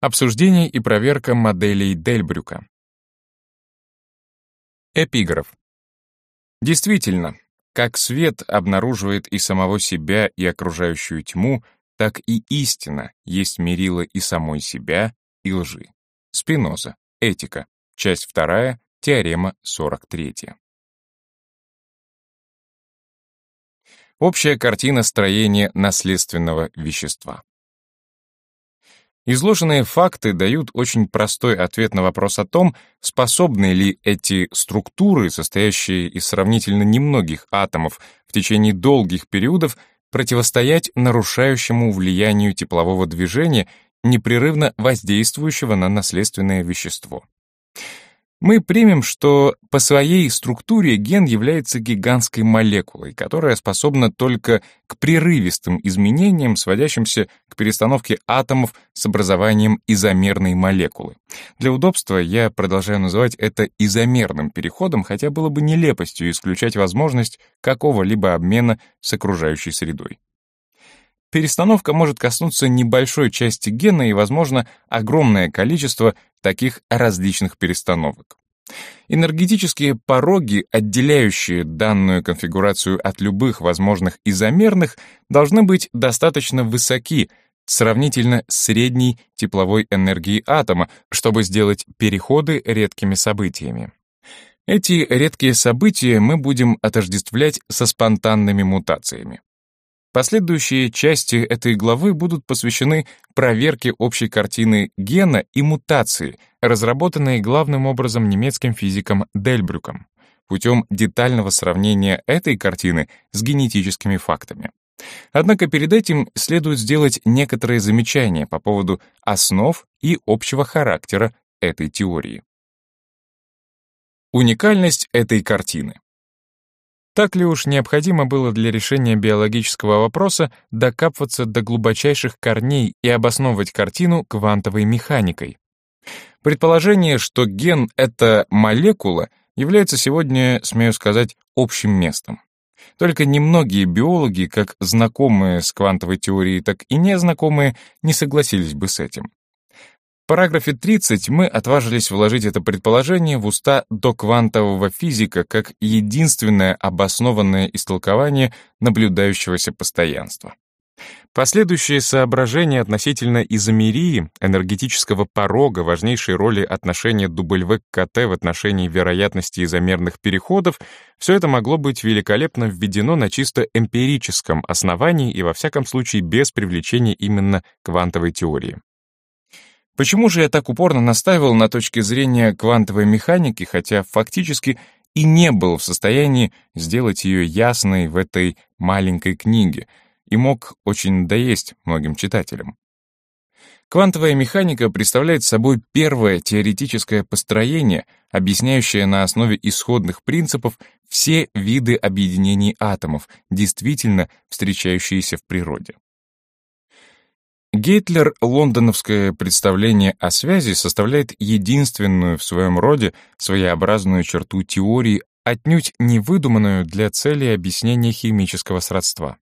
Обсуждение и проверка моделей Дельбрюка. Эпиграф. Действительно, как свет обнаруживает и самого себя, и окружающую тьму, так и истина есть мерило и самой себя, и лжи. Спиноза. Этика. Часть 2. Теорема 43. Общая картина строения наследственного вещества. Изложенные факты дают очень простой ответ на вопрос о том, способны ли эти структуры, состоящие из сравнительно немногих атомов, в течение долгих периодов противостоять нарушающему влиянию теплового движения, непрерывно воздействующего на наследственное вещество. Мы примем, что по своей структуре ген является гигантской молекулой, которая способна только к прерывистым изменениям, сводящимся к перестановке атомов с образованием изомерной молекулы. Для удобства я продолжаю называть это изомерным переходом, хотя было бы нелепостью исключать возможность какого-либо обмена с окружающей средой. Перестановка может коснуться небольшой части гена и, возможно, огромное количество таких различных перестановок. Энергетические пороги, отделяющие данную конфигурацию от любых возможных изомерных, должны быть достаточно высоки, сравнительно с средней тепловой энергией атома, чтобы сделать переходы редкими событиями. Эти редкие события мы будем отождествлять со спонтанными мутациями. Последующие части этой главы будут посвящены проверке общей картины гена и мутации, разработанной главным образом немецким физиком Дельбрюком, путем детального сравнения этой картины с генетическими фактами. Однако перед этим следует сделать некоторые замечания по поводу основ и общего характера этой теории. Уникальность этой картины. Так ли уж необходимо было для решения биологического вопроса докапываться до глубочайших корней и обосновывать картину квантовой механикой? Предположение, что ген — это молекула, является сегодня, смею сказать, общим местом. Только немногие биологи, как знакомые с квантовой теорией, так и незнакомые, не согласились бы с этим параграфе 30 мы отважились вложить это предположение в уста доквантового физика как единственное обоснованное истолкование наблюдающегося постоянства. Последующие соображения относительно изомерии, энергетического порога, важнейшей роли отношения W к КТ в отношении вероятности изомерных переходов, все это могло быть великолепно введено на чисто эмпирическом основании и во всяком случае без привлечения именно квантовой теории. Почему же я так упорно настаивал на точке зрения квантовой механики, хотя фактически и не был в состоянии сделать ее ясной в этой маленькой книге и мог очень надоесть многим читателям? Квантовая механика представляет собой первое теоретическое построение, объясняющее на основе исходных принципов все виды объединений атомов, действительно встречающиеся в природе. Гейтлер лондоновское представление о связи составляет единственную в своем роде своеобразную черту теории, отнюдь не выдуманную для цели объяснения химического сродства.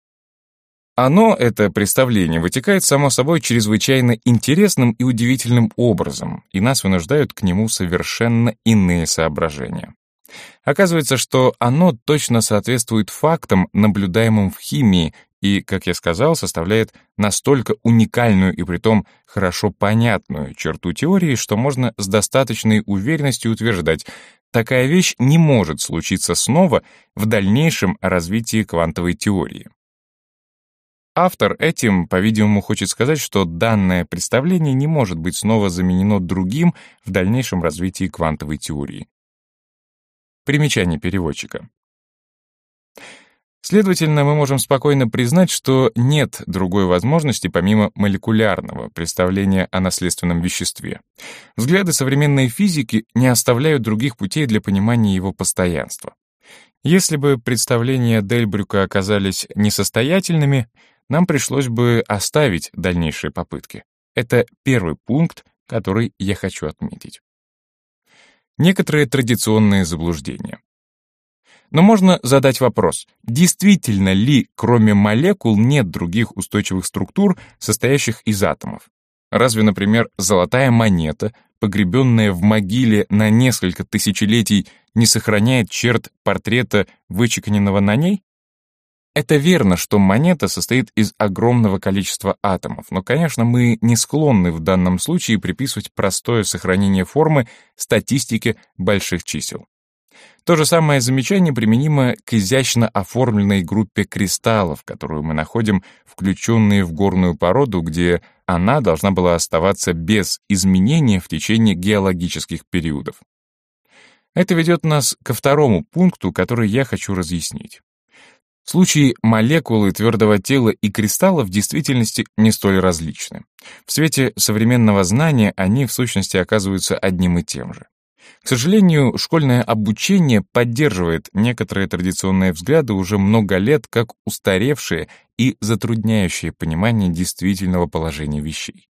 Оно, это представление, вытекает, само собой, чрезвычайно интересным и удивительным образом, и нас вынуждают к нему совершенно иные соображения. Оказывается, что оно точно соответствует фактам, наблюдаемым в химии, и, как я сказал, составляет настолько уникальную и притом хорошо понятную черту теории, что можно с достаточной уверенностью утверждать, такая вещь не может случиться снова в дальнейшем развитии квантовой теории. Автор этим, по-видимому, хочет сказать, что данное представление не может быть снова заменено другим в дальнейшем развитии квантовой теории. Примечание переводчика. Следовательно, мы можем спокойно признать, что нет другой возможности помимо молекулярного представления о наследственном веществе. Взгляды современной физики не оставляют других путей для понимания его постоянства. Если бы представления Дельбрюка оказались несостоятельными, нам пришлось бы оставить дальнейшие попытки. Это первый пункт, который я хочу отметить. Некоторые традиционные заблуждения. Но можно задать вопрос, действительно ли кроме молекул нет других устойчивых структур, состоящих из атомов? Разве, например, золотая монета, погребенная в могиле на несколько тысячелетий, не сохраняет черт портрета, вычеканенного на ней? Это верно, что монета состоит из огромного количества атомов, но, конечно, мы не склонны в данном случае приписывать простое сохранение формы статистике больших чисел. То же самое замечание применимо к изящно оформленной группе кристаллов, которую мы находим включенные в горную породу, где она должна была оставаться без изменения в течение геологических периодов. Это ведет нас ко второму пункту, который я хочу разъяснить. В случае молекулы твердого тела и кристалла в действительности не столь различны. В свете современного знания они в сущности оказываются одним и тем же. К сожалению, школьное обучение поддерживает некоторые традиционные взгляды уже много лет как устаревшие и затрудняющие понимание действительного положения вещей.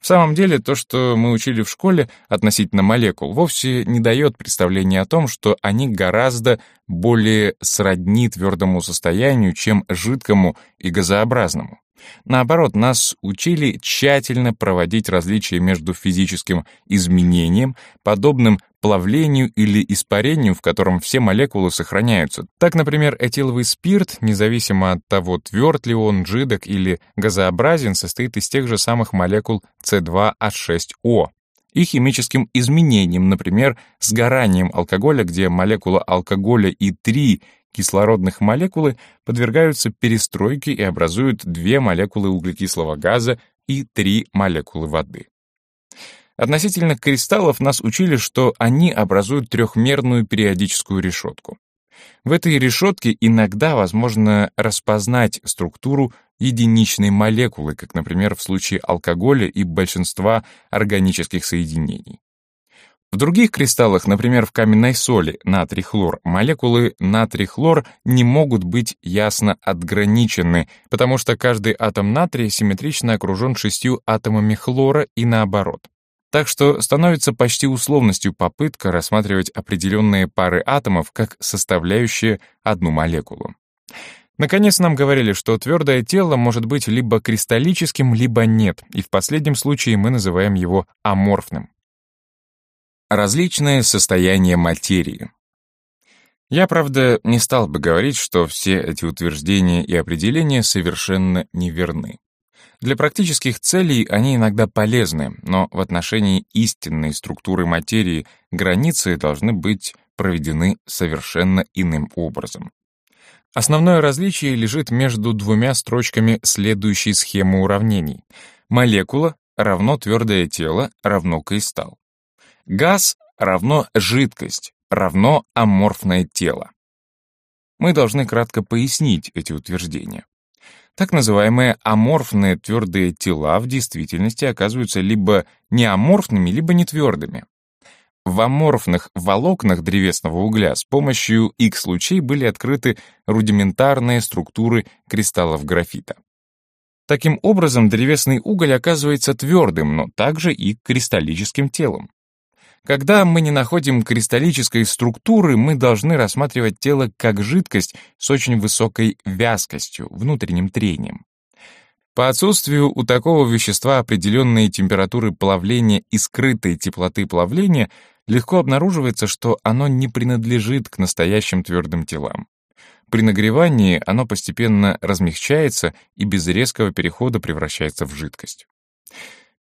В самом деле, то, что мы учили в школе относительно молекул, вовсе не дает представления о том, что они гораздо более сродни твердому состоянию, чем жидкому и газообразному. Наоборот, нас учили тщательно проводить различия между физическим изменением, подобным плавлению или испарению, в котором все молекулы сохраняются. Так, например, этиловый спирт, независимо от того, тверд ли он, жидок или газообразен, состоит из тех же самых молекул C2H6O и химическим изменением, например, сгоранием алкоголя, где молекула алкоголя и три кислородных молекулы подвергаются перестройке и образуют две молекулы углекислого газа и три молекулы воды. Относительно кристаллов нас учили, что они образуют трехмерную периодическую решетку. В этой решетке иногда возможно распознать структуру единичной молекулы, как, например, в случае алкоголя и большинства органических соединений. В других кристаллах, например, в каменной соли натрий-хлор, молекулы натрий-хлор не могут быть ясно отграничены, потому что каждый атом натрия симметрично окружен шестью атомами хлора и наоборот. Так что становится почти условностью попытка рассматривать определенные пары атомов как составляющие одну молекулу. Наконец нам говорили, что твердое тело может быть либо кристаллическим, либо нет, и в последнем случае мы называем его аморфным. Различные состояния материи. Я, правда, не стал бы говорить, что все эти утверждения и определения совершенно неверны. Для практических целей они иногда полезны, но в отношении истинной структуры материи границы должны быть проведены совершенно иным образом. Основное различие лежит между двумя строчками следующей схемы уравнений. Молекула равно твердое тело равно кристалл. Газ равно жидкость, равно аморфное тело. Мы должны кратко пояснить эти утверждения. Так называемые аморфные твердые тела в действительности оказываются либо неаморфными, либо нетвердыми. В аморфных волокнах древесного угля с помощью X-лучей были открыты рудиментарные структуры кристаллов графита. Таким образом, древесный уголь оказывается твердым, но также и кристаллическим телом. Когда мы не находим кристаллической структуры, мы должны рассматривать тело как жидкость с очень высокой вязкостью, внутренним трением. По отсутствию у такого вещества определенной температуры плавления и скрытой теплоты плавления легко обнаруживается, что оно не принадлежит к настоящим твердым телам. При нагревании оно постепенно размягчается и без резкого перехода превращается в жидкость.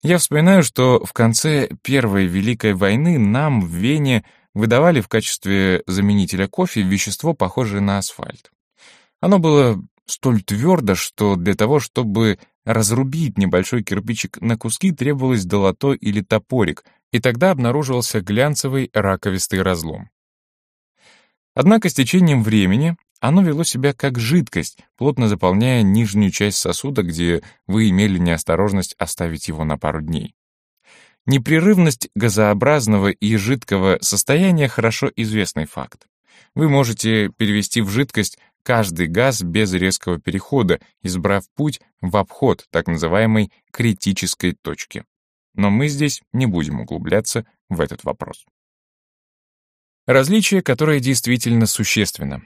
Я вспоминаю, что в конце Первой Великой войны нам в Вене выдавали в качестве заменителя кофе вещество, похожее на асфальт. Оно было столь твердо, что для того, чтобы разрубить небольшой кирпичик на куски, требовалось долото или топорик, и тогда обнаруживался глянцевый раковистый разлом. Однако с течением времени оно вело себя как жидкость, плотно заполняя нижнюю часть сосуда, где вы имели неосторожность оставить его на пару дней. Непрерывность газообразного и жидкого состояния хорошо известный факт. Вы можете перевести в жидкость каждый газ без резкого перехода, избрав путь в обход так называемой критической точки. Но мы здесь не будем углубляться в этот вопрос. Различие, которое действительно существенно.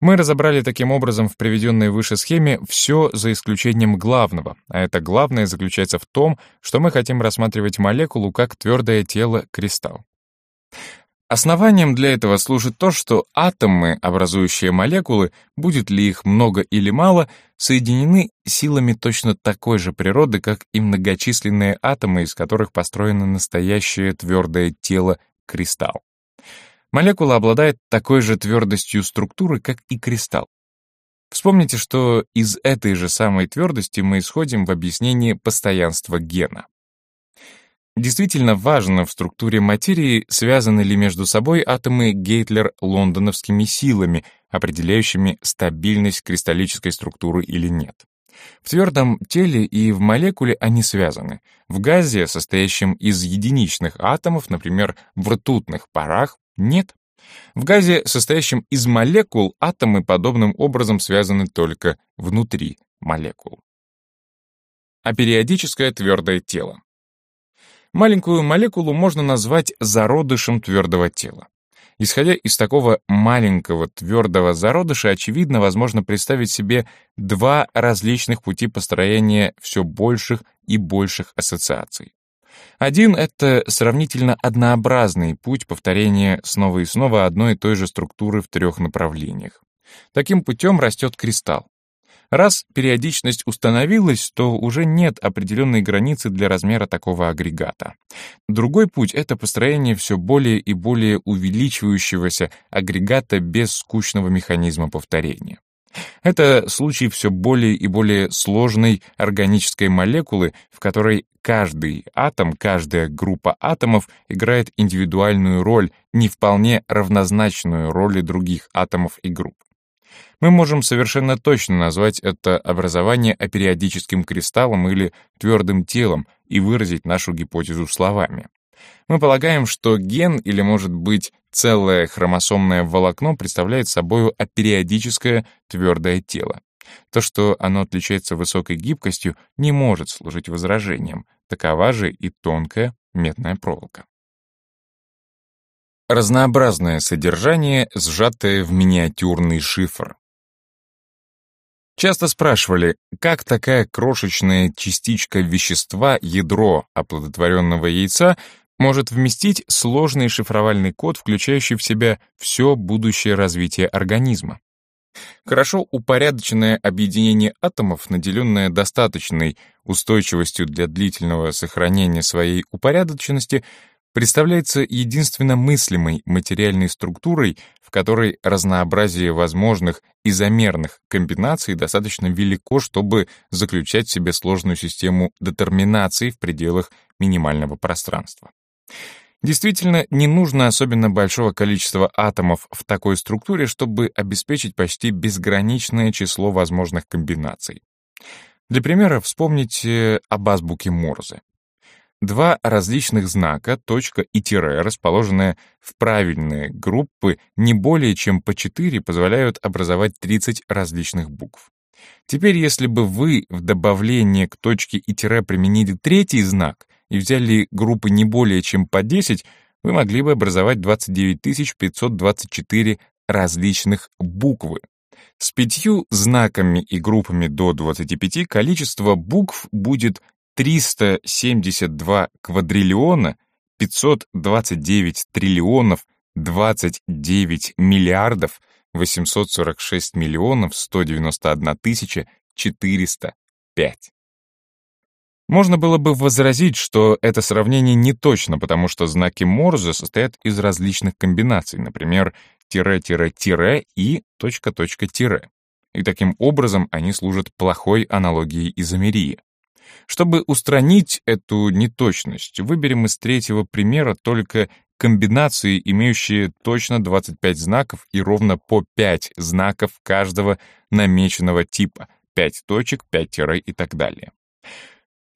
Мы разобрали таким образом в приведенной выше схеме все за исключением главного, а это главное заключается в том, что мы хотим рассматривать молекулу как твердое тело кристалл. Основанием для этого служит то, что атомы, образующие молекулы, будет ли их много или мало, соединены силами точно такой же природы, как и многочисленные атомы, из которых построено настоящее твердое тело кристалл. Молекула обладает такой же твердостью структуры, как и кристалл. Вспомните, что из этой же самой твердости мы исходим в объяснении постоянства гена. Действительно важно в структуре материи, связаны ли между собой атомы Гейтлер-лондоновскими силами, определяющими стабильность кристаллической структуры или нет. В твердом теле и в молекуле они связаны. В газе, состоящем из единичных атомов, например, в ртутных парах, нет. В газе, состоящем из молекул, атомы подобным образом связаны только внутри молекул. А периодическое твердое тело. Маленькую молекулу можно назвать зародышем твердого тела. Исходя из такого маленького твердого зародыша, очевидно, возможно представить себе два различных пути построения все больших и больших ассоциаций. Один — это сравнительно однообразный путь повторения снова и снова одной и той же структуры в трех направлениях. Таким путем растет кристалл. Раз периодичность установилась, то уже нет определенной границы для размера такого агрегата. Другой путь — это построение все более и более увеличивающегося агрегата без скучного механизма повторения. Это случай все более и более сложной органической молекулы, в которой каждый атом, каждая группа атомов играет индивидуальную роль, не вполне равнозначную роли других атомов и групп. Мы можем совершенно точно назвать это образование апериодическим кристаллом или твердым телом и выразить нашу гипотезу словами. Мы полагаем, что ген, или, может быть, целое хромосомное волокно представляет собой апериодическое твердое тело. То, что оно отличается высокой гибкостью, не может служить возражением. Такова же и тонкая медная проволока. Разнообразное содержание, сжатое в миниатюрный шифр. Часто спрашивали, как такая крошечная частичка вещества, ядро оплодотворенного яйца, может вместить сложный шифровальный код, включающий в себя все будущее развитие организма. Хорошо упорядоченное объединение атомов, наделенное достаточной устойчивостью для длительного сохранения своей упорядоченности, представляется единственно мыслимой материальной структурой, в которой разнообразие возможных изомерных комбинаций достаточно велико, чтобы заключать в себе сложную систему детерминаций в пределах минимального пространства. Действительно, не нужно особенно большого количества атомов в такой структуре, чтобы обеспечить почти безграничное число возможных комбинаций. Для примера вспомните об азбуке Морзе. Два различных знака, точка и тире, расположенные в правильные группы не более чем по 4, позволяют образовать 30 различных букв. Теперь, если бы вы в добавление к точке и тире применили третий знак и взяли группы не более чем по 10, вы могли бы образовать 29 524 различных буквы. С пятью знаками и группами до 25 количество букв будет 372 квадриллиона 529 триллионов 29 миллиардов 846 миллионов 191 тысяча 405. Можно было бы возразить, что это сравнение не точно, потому что знаки Морзе состоят из различных комбинаций, например, тире-тире-тире и точка-точка-тире. И таким образом они служат плохой аналогией изомерии. Чтобы устранить эту неточность, выберем из третьего примера только комбинации, имеющие точно 25 знаков и ровно по 5 знаков каждого намеченного типа, 5 точек, 5 тире и так далее.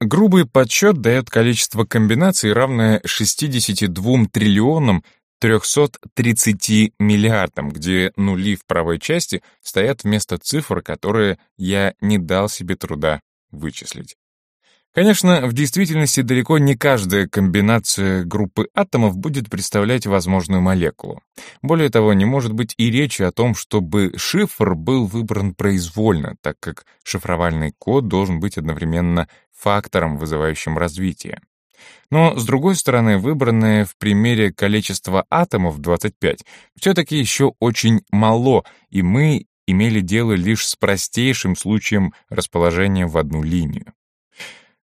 Грубый подсчет дает количество комбинаций, равное 62 триллионам 330 миллиардам, где нули в правой части стоят вместо цифр, которые я не дал себе труда вычислить. Конечно, в действительности далеко не каждая комбинация группы атомов будет представлять возможную молекулу. Более того, не может быть и речи о том, чтобы шифр был выбран произвольно, так как шифровальный код должен быть одновременно фактором, вызывающим развитие. Но, с другой стороны, выбранное в примере количество атомов 25 все-таки еще очень мало, и мы имели дело лишь с простейшим случаем расположения в одну линию.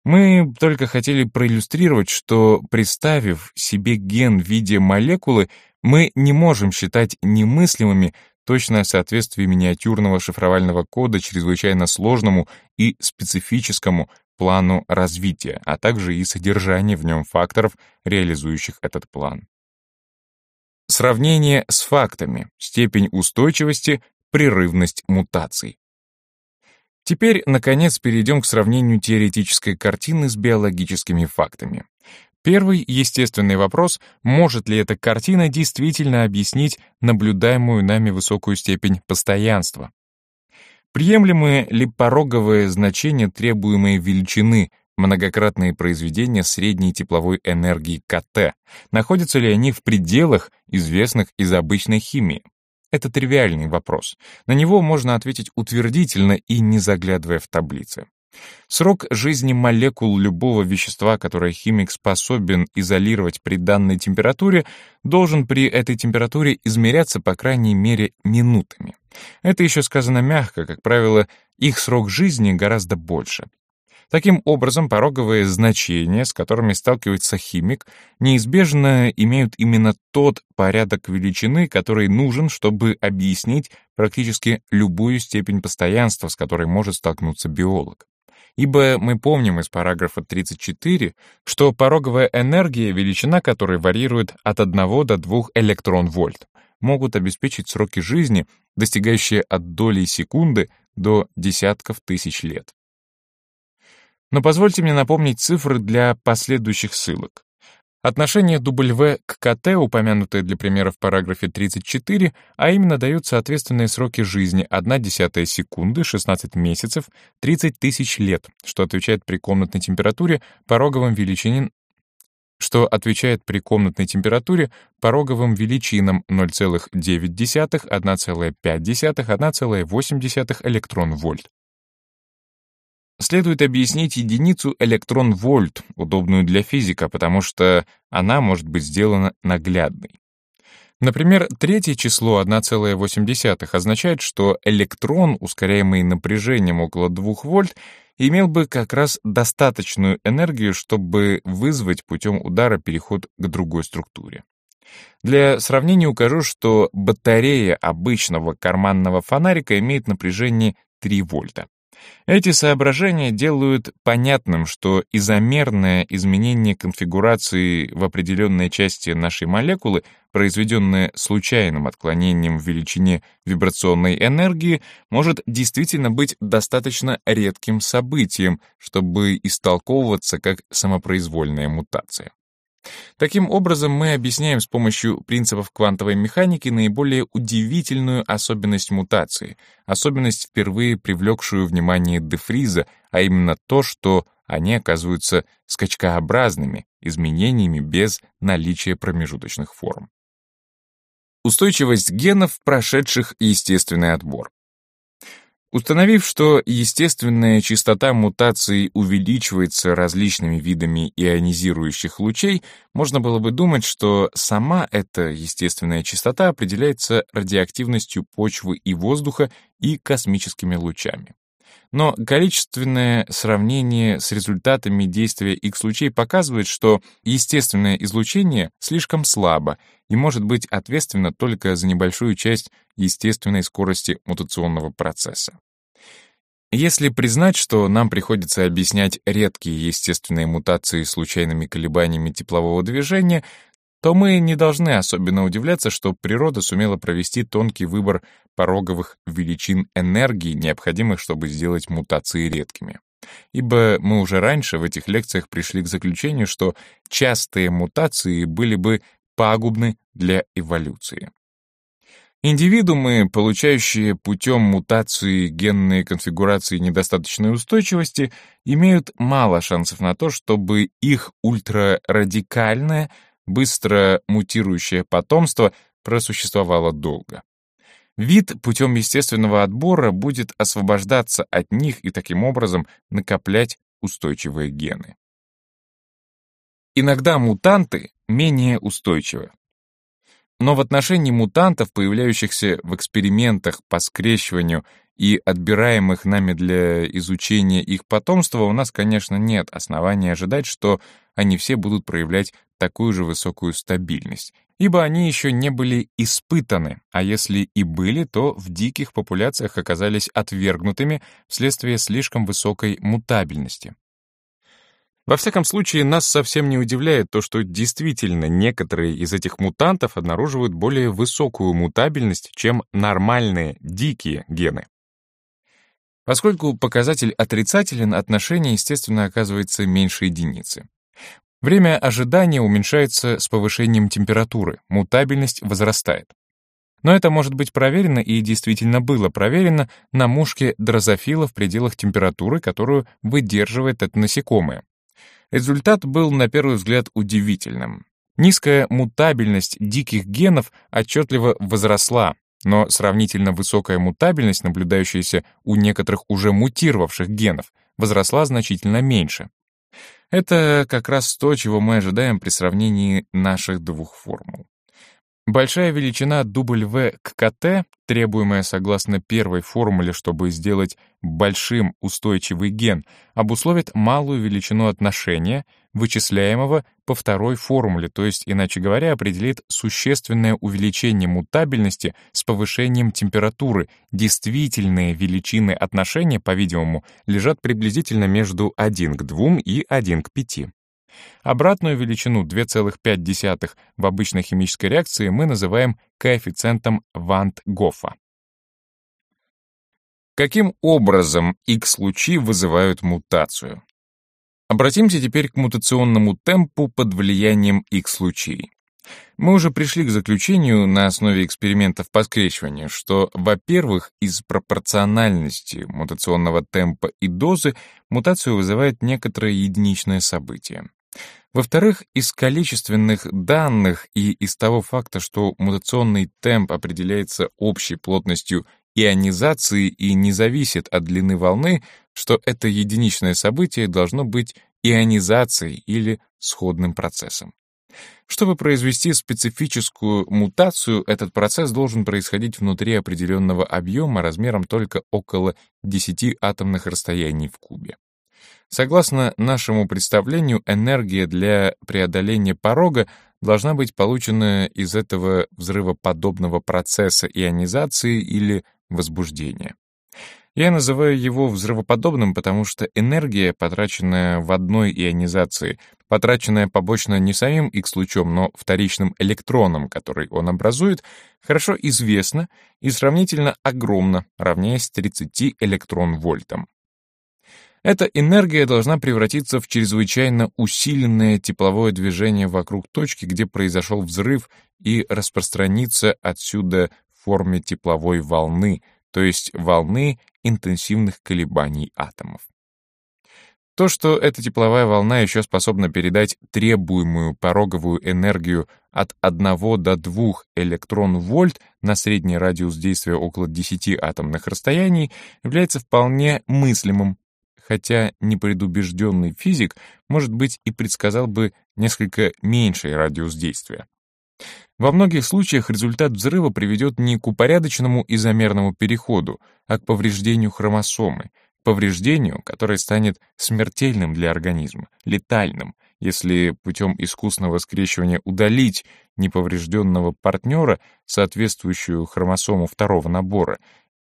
Мы только хотели проиллюстрировать, что, представив себе ген в виде молекулы, мы не можем считать немыслимыми точное соответствие миниатюрного шифровального кода чрезвычайно сложному и специфическому плану развития, а также и содержание в нем факторов, реализующих этот план. Сравнение с фактами, степень устойчивости, прерывность мутаций. Теперь, наконец, перейдем к сравнению теоретической картины с биологическими фактами. Первый естественный вопрос, может ли эта картина действительно объяснить наблюдаемую нами высокую степень постоянства? Приемлемы ли пороговые значения требуемой величины, многократные произведения средней тепловой энергии КТ? Находятся ли они в пределах, известных из обычной химии? Это тривиальный вопрос. На него можно ответить утвердительно и не заглядывая в таблицы. Срок жизни молекул любого вещества, которое химик способен изолировать при данной температуре, должен при этой температуре измеряться по крайней мере минутами. Это еще сказано мягко, как правило, их срок жизни гораздо больше. Таким образом, пороговые значения, с которыми сталкивается химик, неизбежно имеют именно тот порядок величины, который нужен, чтобы объяснить практически любую степень постоянства, с которой может столкнуться биолог. Ибо мы помним из параграфа 34, что пороговая энергия, величина которой варьирует от 1 до 2 электрон-вольт, могут обеспечить сроки жизни, достигающие от доли секунды до десятков тысяч лет. Но позвольте мне напомнить цифры для последующих ссылок. Отношение W к КТ, упомянутое для примера в параграфе 34, а именно дают соответственные сроки жизни 1 десятая секунды, 16 месяцев, 30 тысяч лет, что отвечает при комнатной температуре пороговым величинам что отвечает при комнатной температуре пороговым величинам 0,9, 1,5, 1,8 электрон-вольт. Следует объяснить единицу электрон-вольт, удобную для физика, потому что она может быть сделана наглядной. Например, третье число 1,8 означает, что электрон, ускоряемый напряжением около 2 вольт, имел бы как раз достаточную энергию, чтобы вызвать путем удара переход к другой структуре. Для сравнения укажу, что батарея обычного карманного фонарика имеет напряжение 3 вольта. Эти соображения делают понятным, что изомерное изменение конфигурации в определенной части нашей молекулы, произведенное случайным отклонением в величине вибрационной энергии, может действительно быть достаточно редким событием, чтобы истолковываться как самопроизвольная мутация. Таким образом, мы объясняем с помощью принципов квантовой механики наиболее удивительную особенность мутации, особенность, впервые привлекшую внимание Дефриза, а именно то, что они оказываются скачкообразными изменениями без наличия промежуточных форм. Устойчивость генов, прошедших естественный отбор. Установив, что естественная частота мутаций увеличивается различными видами ионизирующих лучей, можно было бы думать, что сама эта естественная частота определяется радиоактивностью почвы и воздуха и космическими лучами. Но количественное сравнение с результатами действия X-лучей показывает, что естественное излучение слишком слабо и может быть ответственно только за небольшую часть естественной скорости мутационного процесса. Если признать, что нам приходится объяснять редкие естественные мутации случайными колебаниями теплового движения, то мы не должны особенно удивляться, что природа сумела провести тонкий выбор пороговых величин энергии, необходимых, чтобы сделать мутации редкими. Ибо мы уже раньше в этих лекциях пришли к заключению, что частые мутации были бы пагубны для эволюции. Индивидуумы, получающие путем мутации генные конфигурации недостаточной устойчивости, имеют мало шансов на то, чтобы их ультрарадикальное, быстро мутирующее потомство просуществовало долго. Вид путем естественного отбора будет освобождаться от них и таким образом накоплять устойчивые гены. Иногда мутанты менее устойчивы. Но в отношении мутантов, появляющихся в экспериментах по скрещиванию и отбираемых нами для изучения их потомства, у нас, конечно, нет оснований ожидать, что они все будут проявлять такую же высокую стабильность, ибо они еще не были испытаны, а если и были, то в диких популяциях оказались отвергнутыми вследствие слишком высокой мутабельности. Во всяком случае, нас совсем не удивляет то, что действительно некоторые из этих мутантов обнаруживают более высокую мутабельность, чем нормальные, дикие гены. Поскольку показатель отрицателен, отношение, естественно, оказывается меньше единицы. Время ожидания уменьшается с повышением температуры, мутабельность возрастает. Но это может быть проверено и действительно было проверено на мушке дрозофила в пределах температуры, которую выдерживает это насекомое. Результат был, на первый взгляд, удивительным. Низкая мутабельность диких генов отчетливо возросла, но сравнительно высокая мутабельность, наблюдающаяся у некоторых уже мутировавших генов, возросла значительно меньше. Это как раз то, чего мы ожидаем при сравнении наших двух формул. Большая величина W к КТ, требуемая согласно первой формуле, чтобы сделать большим устойчивый ген, обусловит малую величину отношения, вычисляемого по второй формуле, то есть, иначе говоря, определит существенное увеличение мутабельности с повышением температуры. Действительные величины отношения, по-видимому, лежат приблизительно между 1 к 2 и 1 к 5. Обратную величину 2,5 в обычной химической реакции мы называем коэффициентом Вант-Гоффа. Каким образом X-лучи вызывают мутацию? Обратимся теперь к мутационному темпу под влиянием X-лучей. Мы уже пришли к заключению на основе экспериментов по скрещиванию, что, во-первых, из пропорциональности мутационного темпа и дозы мутацию вызывает некоторое единичное событие. Во-вторых, из количественных данных и из того факта, что мутационный темп определяется общей плотностью ионизации и не зависит от длины волны, что это единичное событие должно быть ионизацией или сходным процессом. Чтобы произвести специфическую мутацию, этот процесс должен происходить внутри определенного объема размером только около 10 атомных расстояний в кубе. Согласно нашему представлению, энергия для преодоления порога должна быть получена из этого взрывоподобного процесса ионизации или возбуждения. Я называю его взрывоподобным, потому что энергия, потраченная в одной ионизации, потраченная побочно не самим X-лучом, но вторичным электроном, который он образует, хорошо известна и сравнительно огромна, равняясь 30 электрон-вольтам. Эта энергия должна превратиться в чрезвычайно усиленное тепловое движение вокруг точки, где произошел взрыв, и распространиться отсюда в форме тепловой волны, то есть волны интенсивных колебаний атомов. То, что эта тепловая волна еще способна передать требуемую пороговую энергию от 1 до 2 электрон-вольт на средний радиус действия около 10 атомных расстояний, является вполне мыслимым хотя непредубежденный физик, может быть, и предсказал бы несколько меньший радиус действия. Во многих случаях результат взрыва приведет не к упорядоченному изомерному переходу, а к повреждению хромосомы, повреждению, которое станет смертельным для организма, летальным, если путем искусственного скрещивания удалить неповрежденного партнера, соответствующую хромосому второго набора,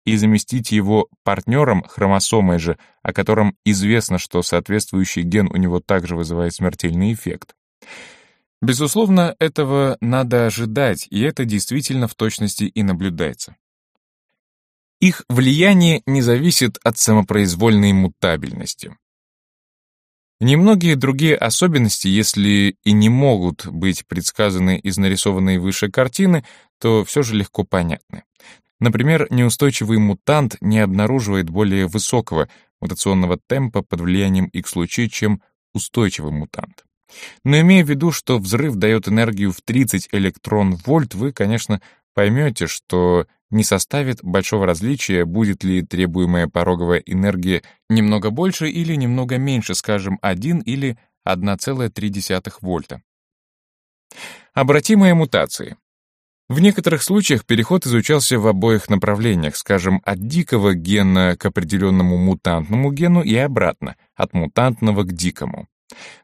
и заместить его партнером хромосомой же, о котором известно, что соответствующий ген у него также вызывает смертельный эффект. Безусловно, этого надо ожидать, и это действительно в точности и наблюдается. Их влияние не зависит от самопроизвольной мутабельности. Немногие другие особенности, если и не могут быть предсказаны из нарисованной выше картины, то все же легко понятны. Например, неустойчивый мутант не обнаруживает более высокого мутационного темпа под влиянием X-лучей, чем устойчивый мутант. Но имея в виду, что взрыв дает энергию в 30 электрон-вольт, вы, конечно, поймете, что не составит большого различия, будет ли требуемая пороговая энергия немного больше или немного меньше, скажем, 1 или 1,3 вольта. Обратимые мутации. В некоторых случаях переход изучался в обоих направлениях, скажем, от дикого гена к определенному мутантному гену и обратно, от мутантного к дикому.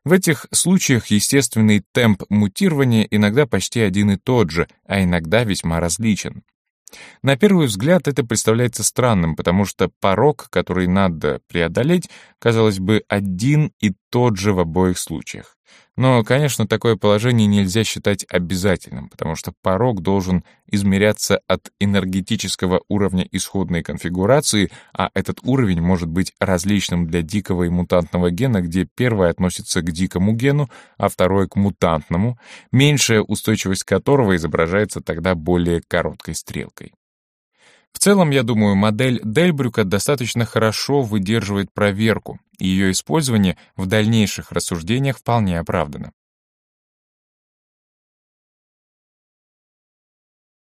В этих случаях естественный темп мутирования иногда почти один и тот же, а иногда весьма различен. На первый взгляд это представляется странным, потому что порог, который надо преодолеть, казалось бы, один и тот же в обоих случаях. Но, конечно, такое положение нельзя считать обязательным, потому что порог должен измеряться от энергетического уровня исходной конфигурации, а этот уровень может быть различным для дикого и мутантного гена, где первое относится к дикому гену, а второе к мутантному, меньшая устойчивость которого изображается тогда более короткой стрелкой. В целом, я думаю, модель Дельбрюка достаточно хорошо выдерживает проверку, и ее использование в дальнейших рассуждениях вполне оправдано.